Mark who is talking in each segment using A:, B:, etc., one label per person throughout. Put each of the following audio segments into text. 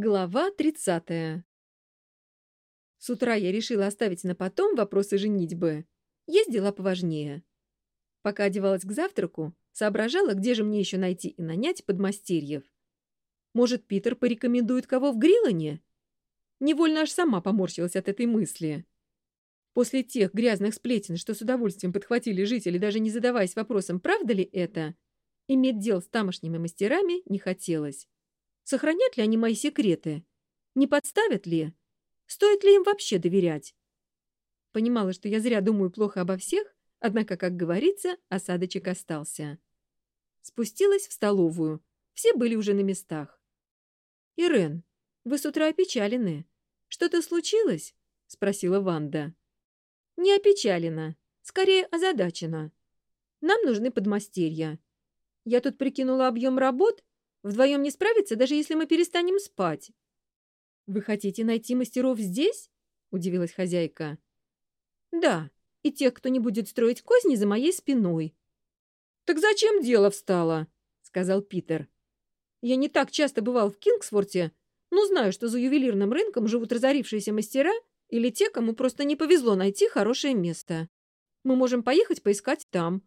A: Глава 30. С утра я решила оставить на потом вопросы женитьбы. Есть дела поважнее. Пока одевалась к завтраку, соображала, где же мне еще найти и нанять подмастерьев. Может, Питер порекомендует кого в Грилане? Невольно аж сама поморщилась от этой мысли. После тех грязных сплетен, что с удовольствием подхватили жители, даже не задаваясь вопросом, правда ли это, иметь дел с тамошними мастерами не хотелось. Сохранят ли они мои секреты? Не подставят ли? Стоит ли им вообще доверять? Понимала, что я зря думаю плохо обо всех, однако, как говорится, осадочек остался. Спустилась в столовую. Все были уже на местах. «Ирен, вы с утра опечалены. Что-то случилось?» — спросила Ванда. «Не опечалена. Скорее, озадачена. Нам нужны подмастерья. Я тут прикинула объем работ Вдвоем не справиться, даже если мы перестанем спать. Вы хотите найти мастеров здесь? Удивилась хозяйка. Да, и тех, кто не будет строить козни за моей спиной. Так зачем дело встало? Сказал Питер. Я не так часто бывал в Кингсворте, но знаю, что за ювелирным рынком живут разорившиеся мастера или те, кому просто не повезло найти хорошее место. Мы можем поехать поискать там.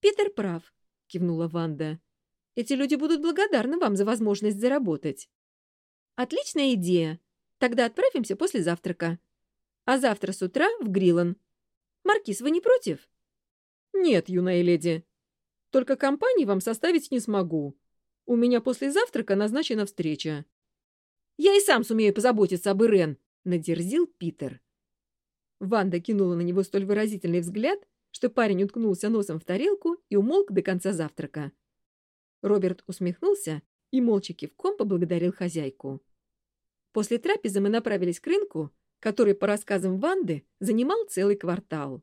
A: Питер прав, кивнула Ванда. Эти люди будут благодарны вам за возможность заработать. Отличная идея. Тогда отправимся после завтрака. А завтра с утра в Грилан. Маркиз, вы не против?
B: Нет, юная леди. Только компании вам составить не смогу. У меня после завтрака назначена встреча.
A: Я и сам сумею позаботиться об Ирен, надерзил Питер. Ванда кинула на него столь выразительный взгляд, что парень уткнулся носом в тарелку и умолк до конца завтрака. Роберт усмехнулся и молча кивком поблагодарил хозяйку. После трапезы мы направились к рынку, который, по рассказам Ванды, занимал целый квартал.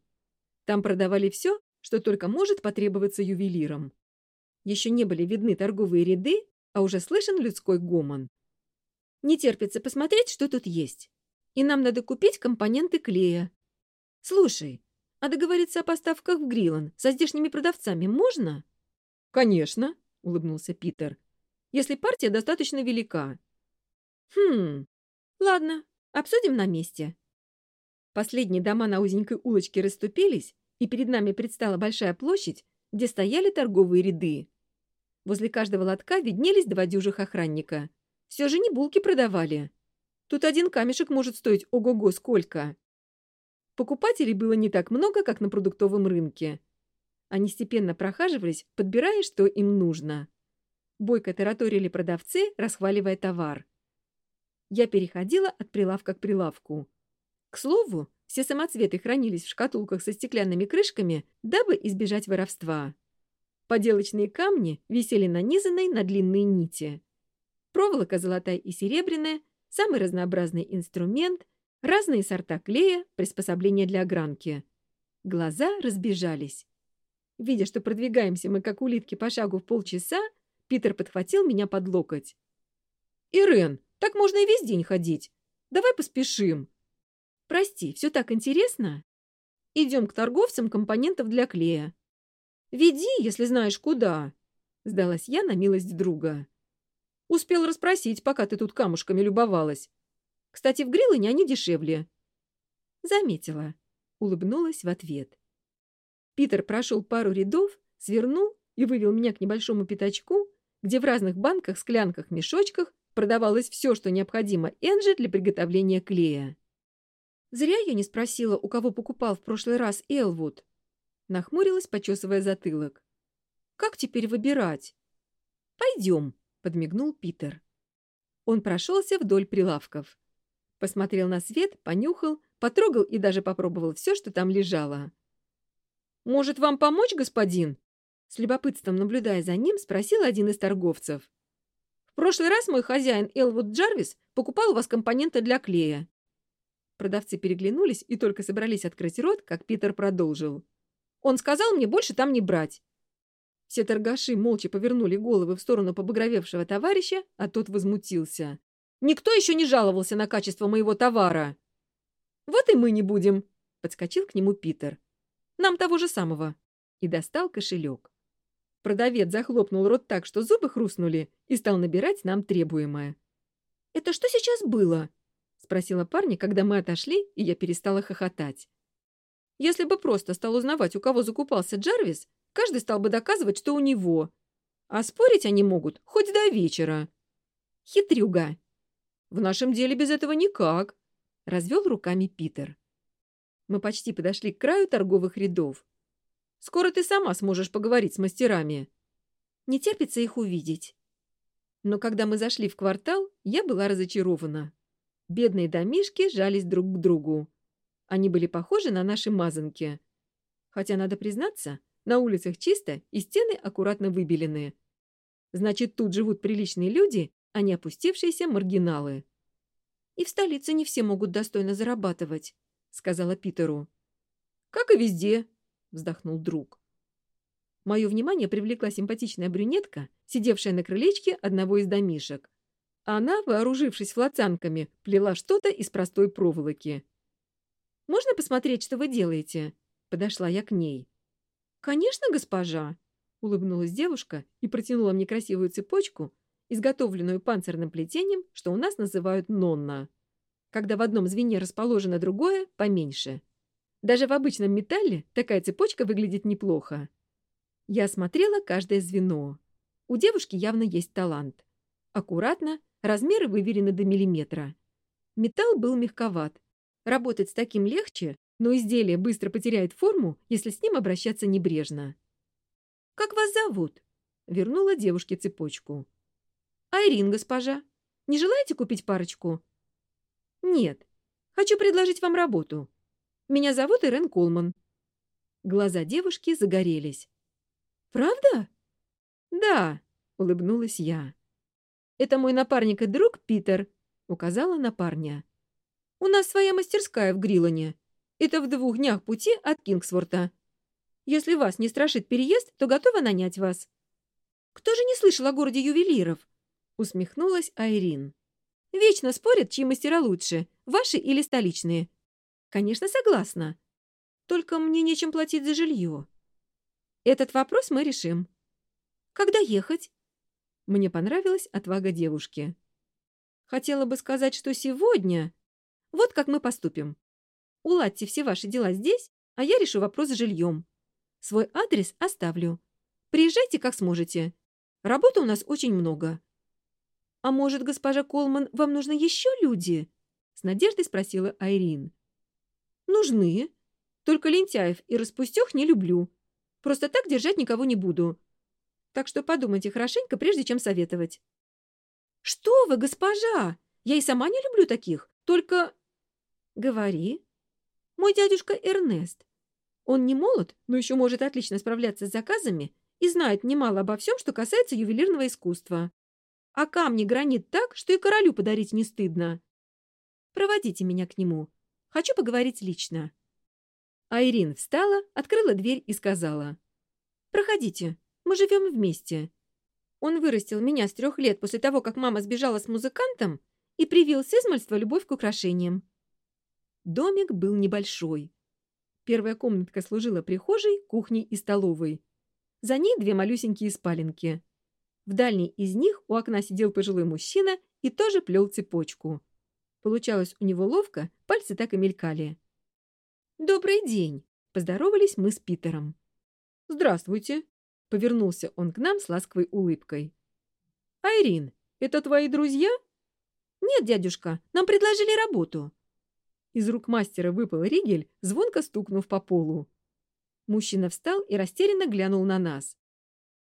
A: Там продавали все, что только может потребоваться ювелирам. Еще не были видны торговые ряды, а уже слышен людской гомон. Не терпится посмотреть, что тут есть. И нам надо купить компоненты клея. Слушай, а договориться о поставках в Грилан со здешними продавцами можно?
B: Конечно, улыбнулся Питер. «Если партия достаточно велика».
A: «Хм, ладно, обсудим на месте». Последние дома на узенькой улочке расступились, и перед нами предстала большая площадь, где стояли торговые ряды. Возле каждого лотка виднелись два дюжих охранника. Все же не булки продавали. Тут один камешек может стоить ого-го сколько. Покупателей было не так много, как на продуктовом рынке. Они степенно прохаживались, подбирая, что им нужно. Бойко тараторили продавцы, расхваливая товар. Я переходила от прилавка к прилавку. К слову, все самоцветы хранились в шкатулках со стеклянными крышками, дабы избежать воровства. Поделочные камни висели нанизанной на длинные нити. Проволока золотая и серебряная, самый разнообразный инструмент, разные сорта клея, приспособления для огранки. Глаза разбежались. Видя, что продвигаемся мы, как улитки, по шагу в полчаса, Питер подхватил меня под локоть.
B: «Ирен, так можно и весь день ходить. Давай поспешим».
A: Прости, все так интересно? Идем к торговцам компонентов для клея. Веди, если знаешь, куда. Сдалась я на милость друга.
B: Успел расспросить, пока ты тут камушками любовалась.
A: Кстати, в Грилане они дешевле. Заметила. Улыбнулась в ответ. Питер прошел пару рядов, свернул и вывел меня к небольшому пятачку, где в разных банках, склянках, мешочках продавалось все, что необходимо Энджи для приготовления клея. «Зря я не спросила, у кого покупал в прошлый раз Элвуд», — нахмурилась, почесывая затылок. «Как теперь выбирать?» «Пойдем», — подмигнул Питер. Он прошелся вдоль прилавков. Посмотрел на свет, понюхал, потрогал и даже попробовал все, что там лежало.
B: «Может, вам помочь, господин?»
A: С любопытством наблюдая за ним, спросил один из торговцев. «В прошлый раз мой хозяин Элвуд Джарвис покупал у вас компоненты для клея. Продавцы переглянулись и только собрались открыть рот, как Питер продолжил. «Он сказал мне больше там не брать». Все торгаши молча повернули головы в сторону побагровевшего товарища, а тот возмутился. «Никто еще не жаловался на качество моего товара!» «Вот и мы не будем!» — подскочил к нему Питер. «Нам того же самого!» И достал кошелек. Продавец захлопнул рот так, что зубы хрустнули, и стал набирать нам требуемое. «Это что сейчас было?» — спросила парня, когда мы отошли, и я перестала хохотать. Если бы просто стал узнавать, у кого закупался Джарвис, каждый стал бы доказывать, что у него. А спорить они могут хоть до вечера. Хитрюга. В нашем деле без этого никак, — развел руками Питер. Мы почти подошли к краю торговых рядов. Скоро ты сама сможешь поговорить с мастерами. Не терпится их увидеть. Но когда мы зашли в квартал, я была разочарована. Бедные домишки жались друг к другу. Они были похожи на наши мазанки. Хотя, надо признаться, на улицах чисто и стены аккуратно выбелены. Значит, тут живут приличные люди, а не опустившиеся маргиналы. «И в столице не все могут достойно зарабатывать», — сказала Питеру. «Как и везде», — вздохнул друг. Мое внимание привлекла симпатичная брюнетка, сидевшая на крылечке одного из домишек. Она, вооружившись флацанками, плела что-то из простой проволоки. «Можно посмотреть, что вы делаете?» — подошла я к ней. «Конечно, госпожа!» — улыбнулась девушка и протянула мне красивую цепочку, изготовленную панцирным плетением, что у нас называют «нонна». Когда в одном звене расположено другое, поменьше. Даже в обычном металле такая цепочка выглядит неплохо. Я осмотрела каждое звено. У девушки явно есть талант. Аккуратно, размеры выверены до миллиметра. Металл был мягковат. Работать с таким легче, но изделие быстро потеряет форму, если с ним обращаться небрежно. «Как вас зовут?» — вернула девушке цепочку. «Айрин, госпожа. Не желаете купить парочку?» «Нет. Хочу предложить вам работу. Меня зовут Ирен Колман». Глаза девушки загорелись. «Правда?» «Да», — улыбнулась я. «Это мой напарник и друг Питер», — указала на парня. «У нас своя мастерская в Грилоне. Это в двух днях пути от Кингсворта. Если вас не страшит переезд, то готова нанять вас». «Кто же не слышал о городе ювелиров?» — усмехнулась Айрин. «Вечно спорят, чьи мастера лучше, ваши или столичные». «Конечно, согласна. Только мне нечем платить за жилье». Этот вопрос мы решим. Когда ехать? Мне понравилась отвага девушки. Хотела бы сказать, что сегодня... Вот как мы поступим. Уладьте все ваши дела здесь, а я решу вопрос с жильем. Свой адрес оставлю. Приезжайте, как сможете. Работы у нас очень много. А может, госпожа Колман, вам нужны еще люди? С надеждой спросила Айрин. Нужны. Только лентяев и распустех не люблю. Просто так держать никого не буду. Так что подумайте хорошенько, прежде чем советовать. Что вы, госпожа? Я и сама не люблю таких. Только... Говори. Мой дядюшка Эрнест. Он не молод, но еще может отлично справляться с заказами и знает немало обо всем, что касается ювелирного искусства. А камни гранит так, что и королю подарить не стыдно. Проводите меня к нему. Хочу поговорить лично. Айрин встала, открыла дверь и сказала. «Проходите, мы живем вместе. Он вырастил меня с трех лет после того, как мама сбежала с музыкантом и привил с измальства любовь к украшениям». Домик был небольшой. Первая комнатка служила прихожей, кухней и столовой. За ней две малюсенькие спаленки. В дальней из них у окна сидел пожилой мужчина и тоже плел цепочку. Получалось у него ловко, пальцы так и мелькали. «Добрый день!» — поздоровались мы с Питером. «Здравствуйте!» — повернулся он к нам с ласковой улыбкой. «Айрин, это твои друзья?» «Нет, дядюшка, нам предложили работу». Из рук мастера выпал ригель, звонко стукнув по полу. Мужчина встал и растерянно глянул на нас.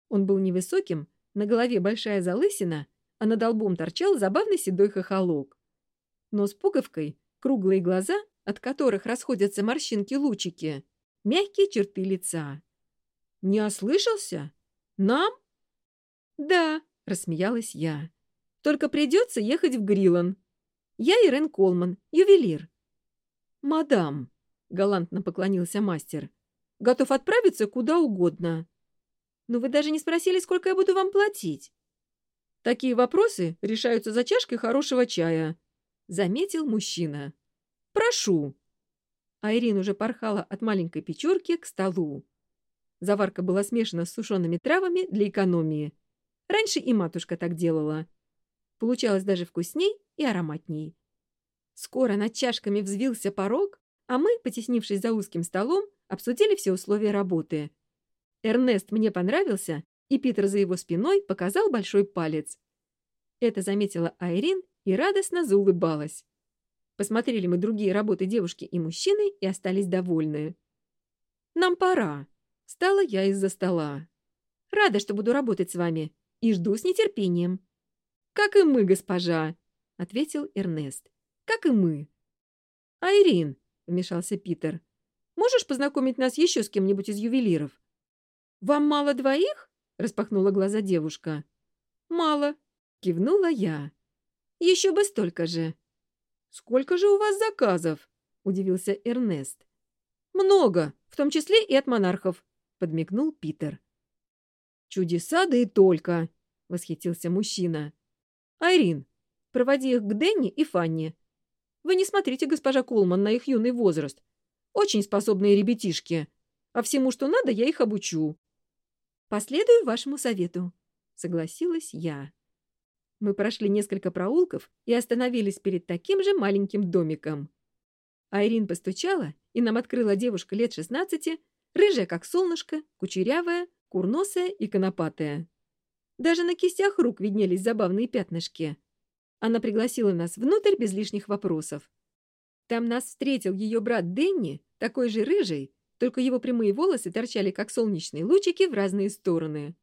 A: Он был невысоким, На голове большая залысина, а над лбом торчал забавный седой хохолок. Но с пуговкой, круглые глаза, от которых расходятся морщинки-лучики, мягкие черты лица. «Не ослышался? Нам?» «Да», — рассмеялась я. «Только придется ехать в Грилан. Я Ирен Колман, ювелир». «Мадам», — галантно поклонился мастер, — «готов отправиться куда угодно. «Но вы даже не спросили, сколько я буду вам платить». «Такие вопросы решаются за чашкой хорошего чая», — заметил мужчина. Прошу!» Айрин уже порхала от маленькой печурки к столу. Заварка была смешана с сушеными травами для экономии. Раньше и матушка так делала. Получалось даже вкусней и ароматней. Скоро над чашками взвился порог, а мы, потеснившись за узким столом, обсудили все условия работы. Эрнест мне понравился, и Питер за его спиной показал большой палец. Это заметила Айрин и радостно заулыбалась. Посмотрели мы другие работы девушки и мужчины и остались довольны. «Нам пора!» — стала я из-за стола. «Рада, что буду работать с вами и жду с нетерпением». «Как и мы, госпожа!» — ответил Эрнест. «Как и мы!» «Айрин!» — вмешался Питер. «Можешь познакомить нас еще с кем-нибудь из ювелиров? «Вам мало двоих?» — распахнула глаза девушка. «Мало», — кивнула я. «Еще бы столько же». «Сколько же у вас заказов?» — удивился Эрнест. «Много, в том числе и от монархов», — подмигнул Питер. «Чудеса, да и только!» — восхитился мужчина. «Айрин, проводи их к Денни и Фанни. Вы не смотрите, госпожа Колман, на их юный возраст. Очень способные ребятишки. А всему, что надо, я их обучу». «Последую вашему совету», — согласилась я. Мы прошли несколько проулков и остановились перед таким же маленьким домиком. Айрин постучала, и нам открыла девушка лет шестнадцати, рыжая, как солнышко, кучерявая, курносая и конопатая. Даже на кистях рук виднелись забавные пятнышки. Она пригласила нас внутрь без лишних вопросов. Там нас встретил ее брат Денни, такой же рыжий, Только его прямые волосы торчали, как солнечные лучики, в разные стороны.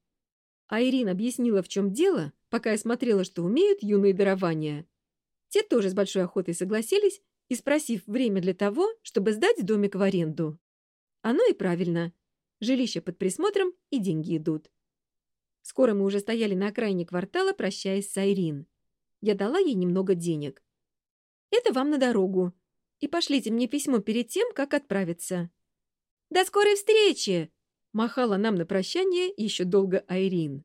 A: А Ирина объяснила, в чем дело, пока я смотрела, что умеют юные дарования. Те тоже с большой охотой согласились и спросив время для того, чтобы сдать домик в аренду. Оно и правильно. Жилище под присмотром и деньги идут. Скоро мы уже стояли на окраине квартала, прощаясь с Айрин. Я дала ей немного денег. «Это вам на дорогу. И пошлите мне письмо перед тем, как отправиться.«До скорой встречи!» — махала нам на прощание еще долго Айрин.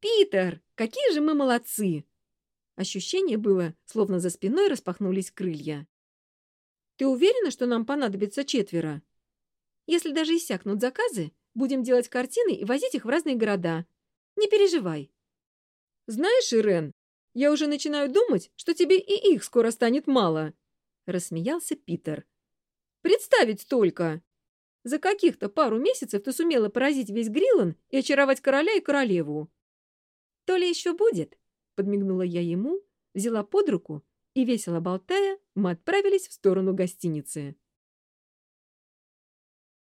A: «Питер, какие же мы молодцы!» Ощущение было, словно за спиной распахнулись крылья. «Ты уверена, что нам понадобится четверо? Если даже иссякнут заказы, будем делать картины и возить их в разные города. Не переживай». «Знаешь, Ирен, я уже начинаю думать, что тебе и их скоро станет мало», — рассмеялся Питер. «Представить только! За каких-то пару месяцев ты сумела поразить весь Гриллан и очаровать короля и королеву. «То ли еще будет?» — подмигнула я ему, взяла под руку и, весело болтая,